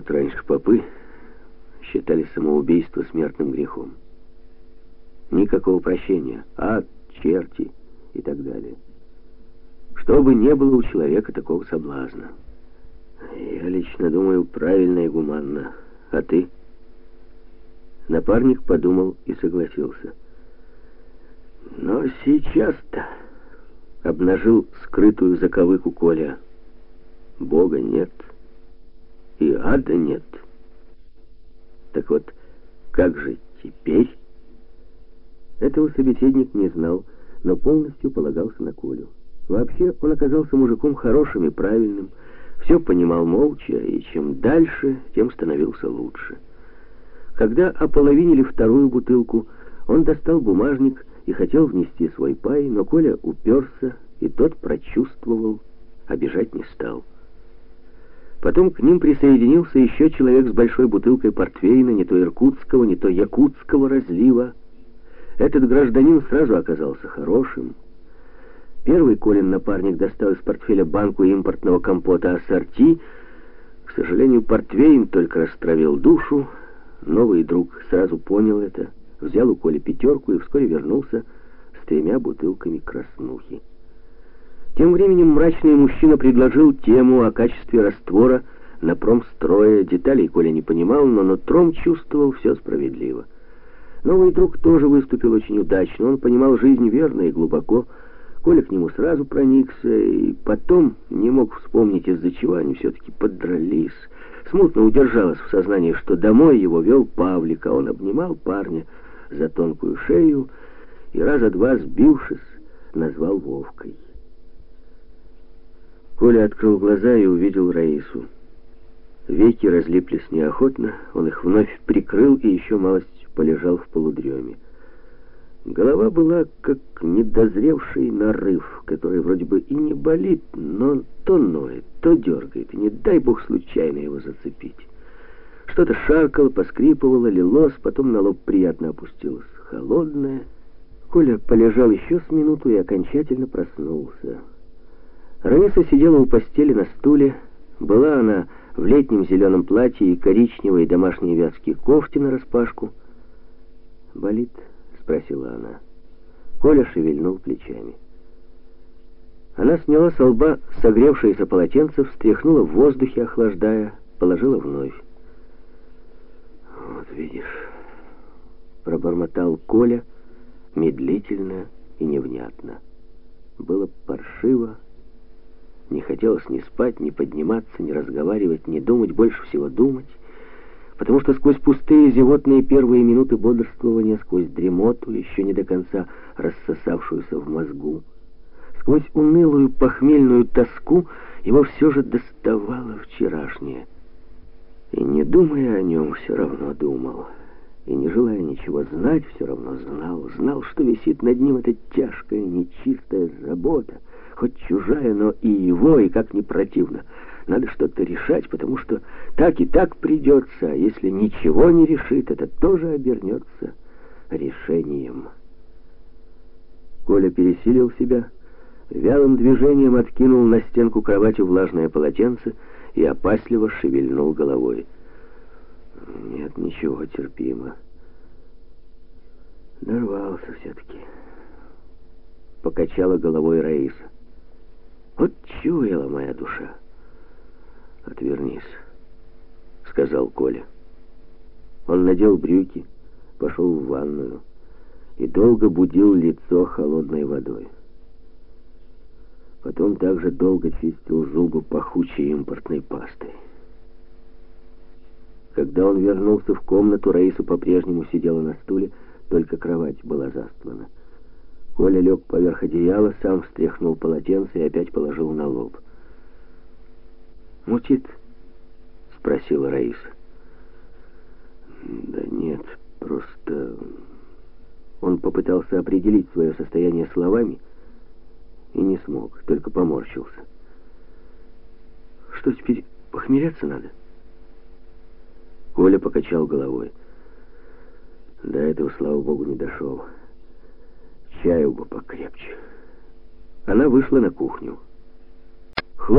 вот раньше попы считали самоубийство смертным грехом. Никакого прощения, ад, черти и так далее. Чтобы не было у человека такого соблазна. Я лично думаю, правильно и гуманно. А ты? Напарник подумал и согласился. Но сейчас-то обнажил скрытую заковыку Коля. Бога нет, и ада нет. Так вот, как же теперь? Этого собеседник не знал, но полностью полагался на Колю. Вообще, он оказался мужиком хорошим и правильным, все понимал молча, и чем дальше, тем становился лучше. Когда ополовинили вторую бутылку, он достал бумажник и хотел внести свой пай, но Коля уперся, и тот прочувствовал, обижать не стал. Потом к ним присоединился еще человек с большой бутылкой портвейна, не то иркутского, не то якутского разлива. Этот гражданин сразу оказался хорошим. Первый Колин напарник достал из портфеля банку импортного компота ассорти. К сожалению, портвейн только растравил душу. Новый друг сразу понял это, взял у Коли пятерку и вскоре вернулся с тремя бутылками краснухи. Тем временем мрачный мужчина предложил тему о качестве раствора на промстрое. Деталей Коля не понимал, но нутром чувствовал все справедливо. Новый друг тоже выступил очень удачно. Он понимал жизнь верно и глубоко. Коля к нему сразу проникся, и потом не мог вспомнить, из-за чего они все-таки подрались. Смутно удержалось в сознании, что домой его вел Павлик, а он обнимал парня за тонкую шею и раза два, сбившись, назвал Вовкой. Коля открыл глаза и увидел Раису. Веки разлиплись неохотно, он их вновь прикрыл и еще малость полежал в полудреме. Голова была как недозревший нарыв, который вроде бы и не болит, но то ноет, то дергает, и не дай бог случайно его зацепить. Что-то шаркало, поскрипывало, лилось, потом на лоб приятно опустилось холодное. Коля полежал еще с минуту и окончательно проснулся. Раиса сидела у постели на стуле. Была она в летнем зеленом платье и коричневой домашней вязки кофте нараспашку. «Болит?» — спросила она. Коля шевельнул плечами. Она сняла с лба согревшееся полотенце, встряхнула в воздухе, охлаждая, положила вновь. «Вот видишь», — пробормотал Коля медлительно и невнятно. Было паршиво, не хотелось ни спать, ни подниматься, ни разговаривать, ни думать, больше всего думать, потому что сквозь пустые зевотные первые минуты бодрствования, сквозь дремоту, еще не до конца рассосавшуюся в мозгу, сквозь унылую похмельную тоску, его все же доставало вчерашнее. И не думая о нем, все равно думал. И не желая ничего знать, все равно знал. Знал, что висит над ним эта тяжкая, нечистая забота — хоть чужая, но и его, и как не противно. Надо что-то решать, потому что так и так придется, а если ничего не решит, это тоже обернется решением. Коля пересилил себя, вялым движением откинул на стенку кровати влажное полотенце и опасливо шевельнул головой. Нет, ничего, терпимо. Дорвался все-таки. Покачала головой Раиса. Вот чуяла моя душа. «Отвернись», — сказал Коля. Он надел брюки, пошел в ванную и долго будил лицо холодной водой. Потом также долго чистил зубы пахучей импортной пастой. Когда он вернулся в комнату, Раиса по-прежнему сидела на стуле, только кровать была застлана. Коля лег поверх одеяла, сам встряхнул полотенце и опять положил на лоб. «Мутит?» — спросила Раиса. «Да нет, просто...» Он попытался определить свое состояние словами и не смог, только поморщился. «Что теперь, похмеляться надо?» Коля покачал головой. До этого, слава богу, не дошел. Чаю бы покрепче. Она вышла на кухню.